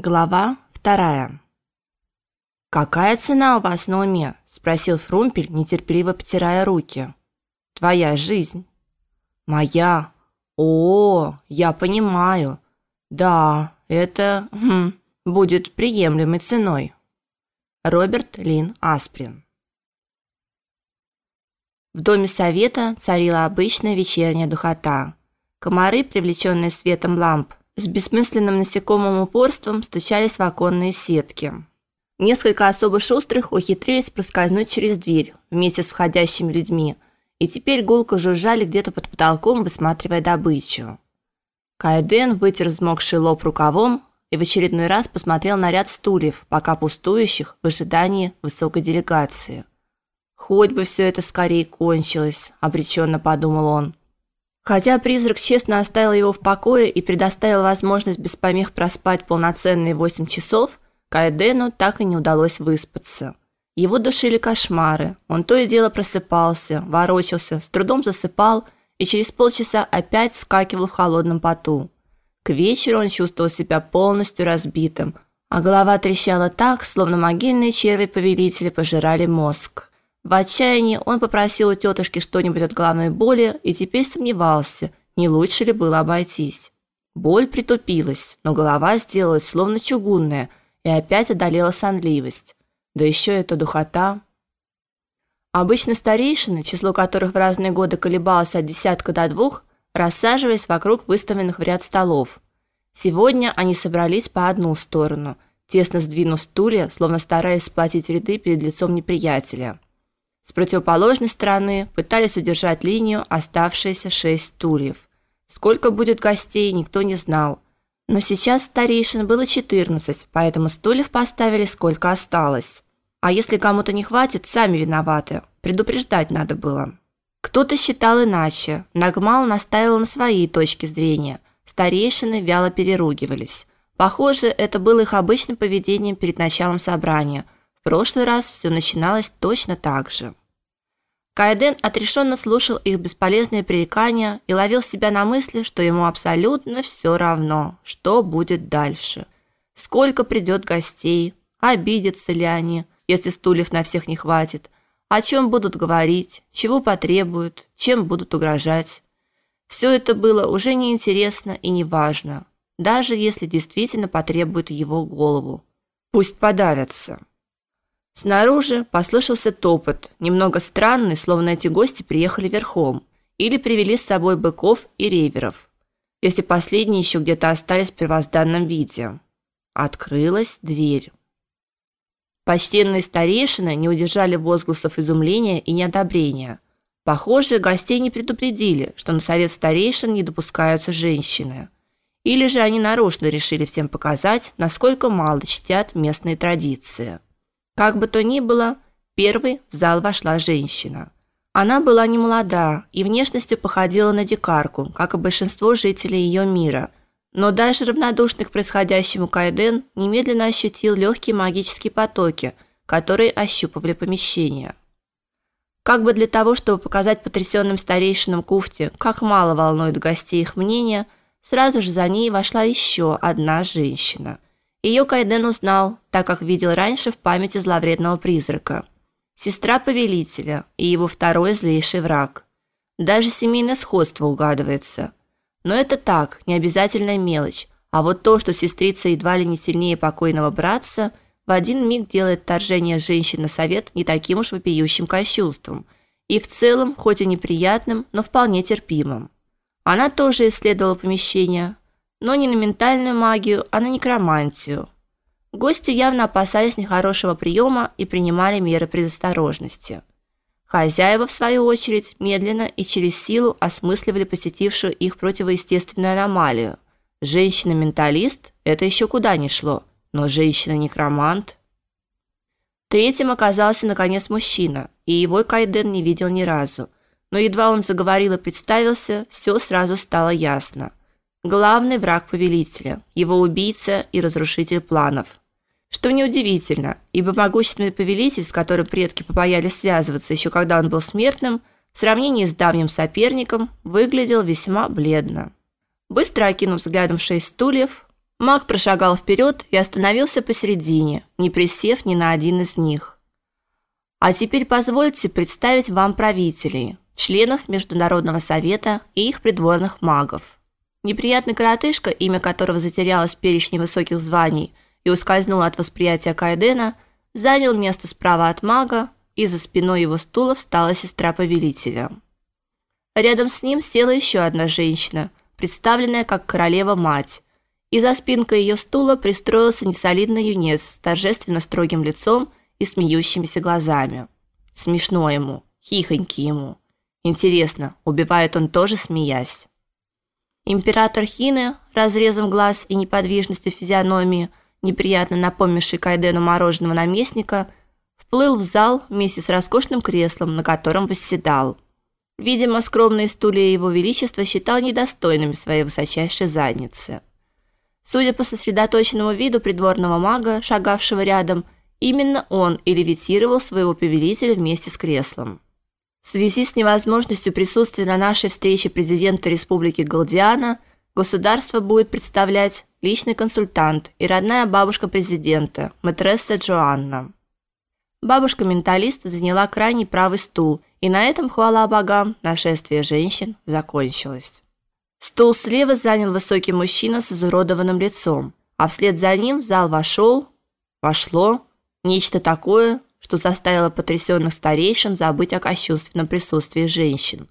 Глава вторая. Какая цена у вас на уме? спросил Фрумпель, нетерпеливо потирая руки. Твоя жизнь. Моя. О, я понимаю. Да, это хм, будет приемлемой ценой. Роберт Лин Асприн. В доме совета царила обычная вечерняя духота. Комары, привлеченные светом ламп, с бессмысленным насекомым упорством стучались в оконные сетки. Несколько особо шустрых ухитрились проскользнуть через дверь вместе с входящими людьми, и теперь гулко жужжали где-то под потолком, высматривая добычу. Кайден вытер взмокший лоб рукавом и в очередной раз посмотрел на ряд стульев, пока пустующих в ожидании высокой делегации. Хоть бы все это скорее кончилось, обреченно подумал он. Хотя призрак честно оставил его в покое и предоставил возможность без помех проспать полноценные восемь часов, Кайдену так и не удалось выспаться. Его душили кошмары. Он то и дело просыпался, ворочался, с трудом засыпал и через полчаса опять вскакивал в холодном поту. К вечеру он чувствовал себя полностью разбитым, а голова трещала так, словно могильные черви повелителя пожирали мозг. В отчаянии он попросил у тетушки что-нибудь от головной боли и теперь сомневался, не лучше ли было обойтись. Боль притупилась, но голова сделалась словно чугунная и опять одолела сонливость. Да еще эта духота. Обычно старейшины, число которых в разные годы колебалось от десятка до двух, рассаживались вокруг выставленных в ряд столов. Сегодня они собрались по одну сторону, тесно сдвинув стулья, словно стараясь сплотить ряды перед лицом неприятеля. С противоположной стороны пытались удержать линию оставшиеся шесть стульев. Сколько будет гостей, никто не знал. Но сейчас старейшин было 14, поэтому стульев поставили сколько осталось. А если кому-то не хватит, сами виноваты. Предупреждать надо было. Кто-то считал иначе. Нагмал настаивал на своей точке зрения. Старейшины вяло переругивались. Похоже, это было их обычным поведением перед началом собрания – в прошлый раз все начиналось точно так же. Кайден отрешенно слушал их бесполезные пререкания и ловил себя на мысли, что ему абсолютно все равно, что будет дальше. Сколько придет гостей, обидятся ли они, если стульев на всех не хватит, о чем будут говорить, чего потребуют, чем будут угрожать. Все это было уже неинтересно и неважно, даже если действительно потребуют его голову. Пусть подавятся. Снаружи послышался топот, немного странный, словно эти гости приехали верхом или привели с собой быков и реверов. Если последние еще где-то остались в первозданном виде. Открылась дверь. Почтенные старейшины не удержали возгласов изумления и неодобрения. Похоже, гостей не предупредили, что на совет старейшин не допускаются женщины. Или же они нарочно решили всем показать, насколько мало чтят местные традиции. Как бы то ни было, первой в зал вошла женщина. Она была не молода и внешностью походила на дикарку, как и большинство жителей ее мира. Но даже равнодушный к происходящему Кайден немедленно ощутил легкие магические потоки, которые ощупывали помещение. Как бы для того, чтобы показать потрясенным старейшинам Куфти, как мало волнует гостей их мнение, сразу же за ней вошла еще одна женщина – ее Кайден узнал, так как видел раньше в памяти зловредного призрака. Сестра повелителя и его второй злейший враг. Даже семейное сходство угадывается. Но это так, не обязательная мелочь. А вот то, что сестрица едва ли не сильнее покойного братца, в один миг делает вторжение женщин на совет не таким уж вопиющим кощунством. И в целом, хоть и неприятным, но вполне терпимым. Она тоже исследовала помещение, но не на ментальную магию, а на некромантию. Гости явно опасались нехорошего приема и принимали меры предосторожности. Хозяева, в свою очередь, медленно и через силу осмысливали посетившую их противоестественную аномалию. Женщина-менталист – это еще куда ни шло, но женщина-некромант… Третьим оказался, наконец, мужчина, и его Кайден не видел ни разу. Но едва он заговорил и представился, все сразу стало ясно главный враг повелителя, его убийца и разрушитель планов. Что неудивительно, ибо могущественный повелитель, с которым предки побоялись связываться еще когда он был смертным, в сравнении с давним соперником выглядел весьма бледно. Быстро окинув взглядом шесть стульев, Маг прошагал вперед и остановился посередине, не присев ни на один из них. А теперь позвольте представить вам правителей, членов Международного совета и их придворных магов. Неприятный коротышка, имя которого затерялось в перечне высоких званий и ускользнуло от восприятия Кайдена, занял место справа от мага, и за спиной его стула встала сестра повелителя. Рядом с ним села еще одна женщина, представленная как королева-мать, и за спинкой ее стула пристроился несолидный юнец с торжественно строгим лицом и смеющимися глазами. Смешно ему, хихоньки ему. Интересно, убивает он тоже смеясь? Император Хины, разрезом глаз и неподвижностью физиономии, неприятно напомнивший Кайдену мороженого наместника, вплыл в зал вместе с роскошным креслом, на котором восседал. Видимо, скромные стулья его величества считал недостойными своей высочайшей задницы. Судя по сосредоточенному виду придворного мага, шагавшего рядом, именно он и левитировал своего повелителя вместе с креслом. В связи с невозможностью присутствия на нашей встрече президента Республики Галдиана, государство будет представлять личный консультант и родная бабушка президента, матресса Джоанна. Бабушка-менталист заняла крайний правый стул, и на этом, хвала богам, нашествие женщин закончилось. Стул слева занял высокий мужчина с изуродованным лицом, а вслед за ним в зал вошел, вошло нечто такое, что заставило потрясенных старейшин забыть о кощунственном присутствии женщин.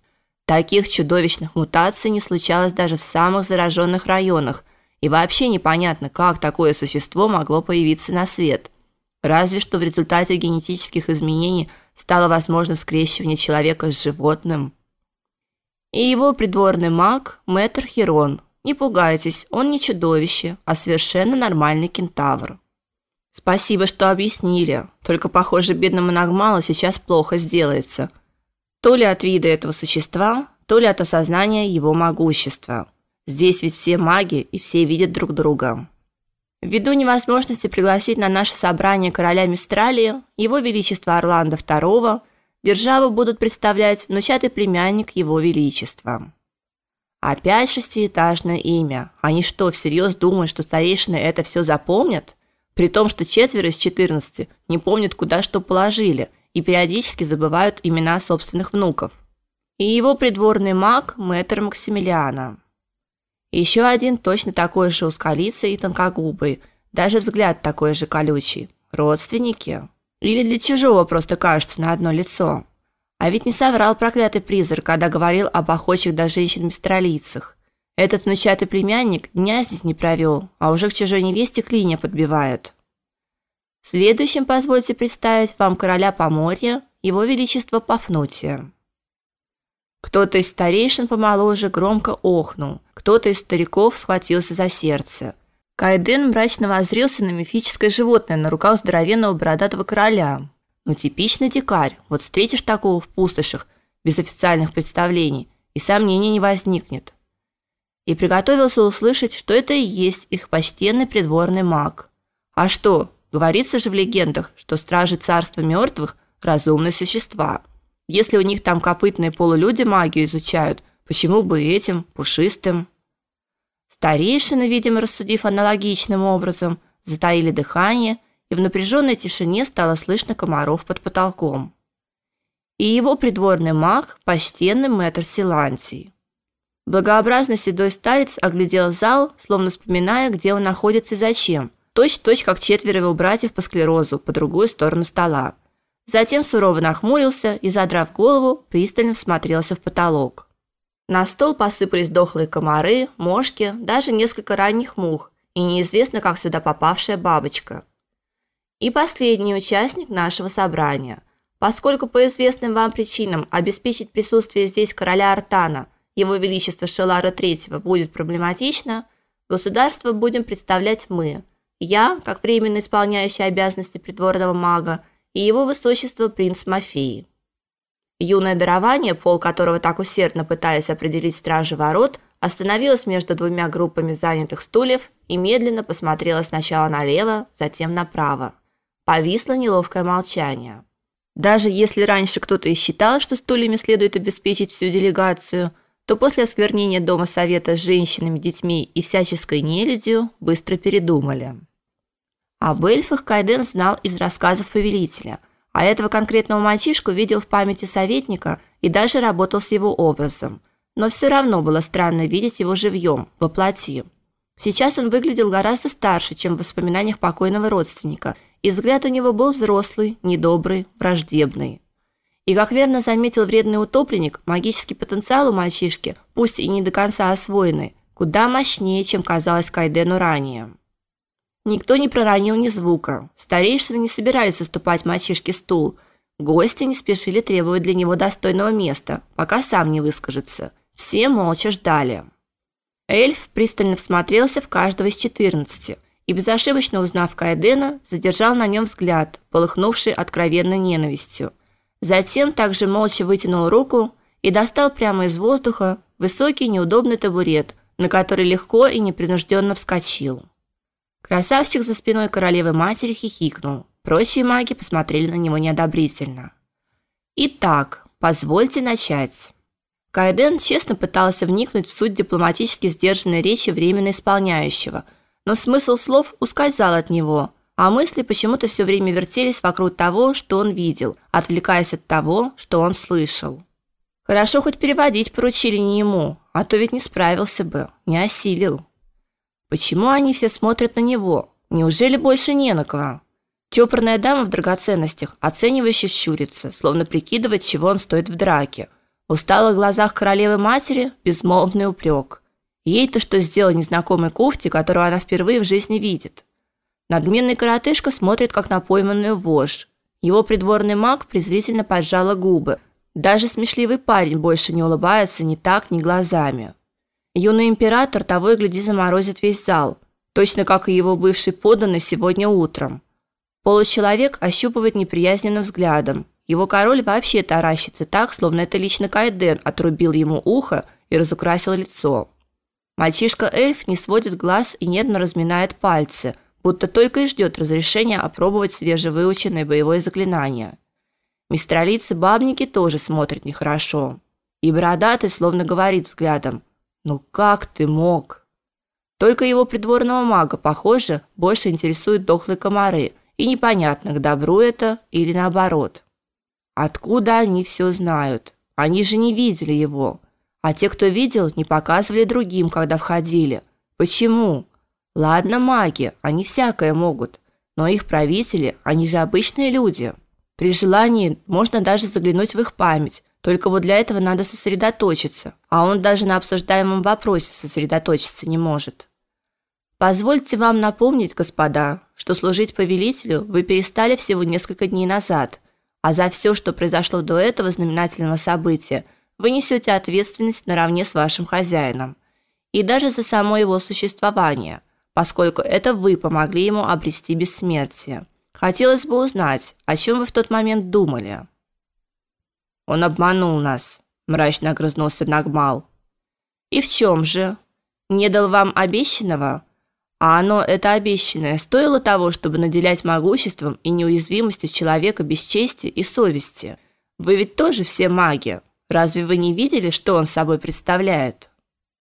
Таких чудовищных мутаций не случалось даже в самых зараженных районах, и вообще непонятно, как такое существо могло появиться на свет. Разве что в результате генетических изменений стало возможным скрещивание человека с животным. И его придворный маг Мэтр Хирон. Не пугайтесь, он не чудовище, а совершенно нормальный кентавр. Спасибо, что объяснили. Только, похоже, бедному Нагмалу сейчас плохо сделается. То ли от вида этого существа, то ли от осознания его могущества. Здесь ведь все маги и все видят друг друга. Ввиду невозможности пригласить на наше собрание короля Мистралии, его величество Орландо II, державу будут представлять внучатый племянник его величества. Опять шестиэтажное имя. Они что, всерьез думают, что старейшины это все запомнят? При том, что четверо из 14 не помнят, куда что положили, и периодически забывают имена собственных внуков. И его придворный маг Мэтр Максимилиана. Еще один точно такой же узколицый и тонкогубый, даже взгляд такой же колючий. Родственники? Или для чужого просто кажутся на одно лицо? А ведь не соврал проклятый призрак, когда говорил об охочих до женщин мистралийцах. Этот внучатый племянник дня здесь не провел, а уже к чужой невесте клинья подбивает. Следующим позвольте представить вам короля Поморья, его величество Пафнутия. Кто-то из старейшин помоложе громко охнул, кто-то из стариков схватился за сердце. Кайден мрачно воззрился на мифическое животное на руках здоровенного бородатого короля. Ну типичный дикарь. Вот встретишь такого в пустошах без официальных представлений, и сомнений не возникнет и приготовился услышать, что это и есть их почтенный придворный маг. А что, говорится же в легендах, что стражи царства мертвых – разумные существа. Если у них там копытные полулюди магию изучают, почему бы этим, пушистым? Старейшины, видимо, рассудив аналогичным образом, затаили дыхание, и в напряженной тишине стало слышно комаров под потолком. И его придворный маг – почтенный мэтр Силантий. Благообразный седой старец оглядел зал, словно вспоминая, где он находится и зачем. Точь-точь, как четверо его братьев по склерозу по другую сторону стола. Затем сурово нахмурился и, задрав голову, пристально всмотрелся в потолок. На стол посыпались дохлые комары, мошки, даже несколько ранних мух и неизвестно, как сюда попавшая бабочка. И последний участник нашего собрания. Поскольку по известным вам причинам обеспечить присутствие здесь короля Артана – его величество Шелара III будет проблематично, государство будем представлять мы. Я, как временно исполняющий обязанности придворного мага, и его высочество принц Мафии. Юное дарование, пол которого так усердно пытаясь определить стражи ворот, остановилось между двумя группами занятых стульев и медленно посмотрела сначала налево, затем направо. Повисло неловкое молчание. Даже если раньше кто-то и считал, что стульями следует обеспечить всю делегацию – то после осквернения дома совета с женщинами, детьми и всяческой нелюдью быстро передумали. Об эльфах Кайден знал из рассказов повелителя, а этого конкретного мальчишку видел в памяти советника и даже работал с его образом. Но все равно было странно видеть его живьем, во плоти. Сейчас он выглядел гораздо старше, чем в воспоминаниях покойного родственника, и взгляд у него был взрослый, недобрый, враждебный. И как верно заметил вредный утопленник, магический потенциал у мальчишки, пусть и не до конца освоенный, куда мощнее, чем казалось Кайдену ранее. Никто не проронил ни звука. Старейшины не собирались уступать мальчишке стул. Гости не спешили требовать для него достойного места, пока сам не выскажется. Все молча ждали. Эльф пристально всмотрелся в каждого из четырнадцати и безошибочно узнав Кайдена, задержал на нем взгляд, полыхнувший откровенной ненавистью. Затем также молча вытянул руку и достал прямо из воздуха высокий неудобный табурет, на который легко и непринужденно вскочил. Красавчик за спиной королевы матери хихикнул. Прочие маги посмотрели на него неодобрительно. Итак, позвольте начать. Кайден честно пытался вникнуть в суть дипломатически сдержанной речи временно исполняющего, но смысл слов ускользал от него, а мысли почему-то все время вертелись вокруг того, что он видел, отвлекаясь от того, что он слышал. Хорошо хоть переводить поручили не ему, а то ведь не справился бы, не осилил. Почему они все смотрят на него? Неужели больше не на кого? Чопорная дама в драгоценностях, оценивающе щурится, словно прикидывает, чего он стоит в драке. В усталых глазах королевы матери безмолвный упрек. Ей-то что сделал незнакомый кофте, которого она впервые в жизни видит? Надменный коротышка смотрит, как на пойманную вошь. Его придворный маг презрительно поджала губы. Даже смешливый парень больше не улыбается ни так, ни глазами. Юный император того и гляди заморозит весь зал, точно как и его бывший подданный сегодня утром. Получеловек ощупывает неприязненным взглядом. Его король вообще таращится так, словно это лично Кайден отрубил ему ухо и разукрасил лицо. Мальчишка-эльф не сводит глаз и нервно разминает пальцы, будто только и ждет разрешения опробовать свежевыученное боевое заклинание. Мистралицы-бабники тоже смотрят нехорошо. И бородатый словно говорит взглядом ну как ты мог? Только его придворного мага, похоже, больше интересуют дохлые комары, и непонятно, к добру это или наоборот. Откуда они все знают? Они же не видели его. А те, кто видел, не показывали другим, когда входили. Почему? Ладно, маги, они всякое могут, но их правители, они же обычные люди. При желании можно даже заглянуть в их память, только вот для этого надо сосредоточиться, а он даже на обсуждаемом вопросе сосредоточиться не может. Позвольте вам напомнить, господа, что служить повелителю вы перестали всего несколько дней назад, а за все, что произошло до этого знаменательного события, вы несете ответственность наравне с вашим хозяином, и даже за само его существование, поскольку это вы помогли ему обрести бессмертие. Хотелось бы узнать, о чем вы в тот момент думали. Он обманул нас, мрачно огрызнулся Нагмал. И в чем же? Не дал вам обещанного? А оно это обещанное стоило того, чтобы наделять могуществом и неуязвимостью человека без чести и совести. Вы ведь тоже все маги. Разве вы не видели, что он собой представляет?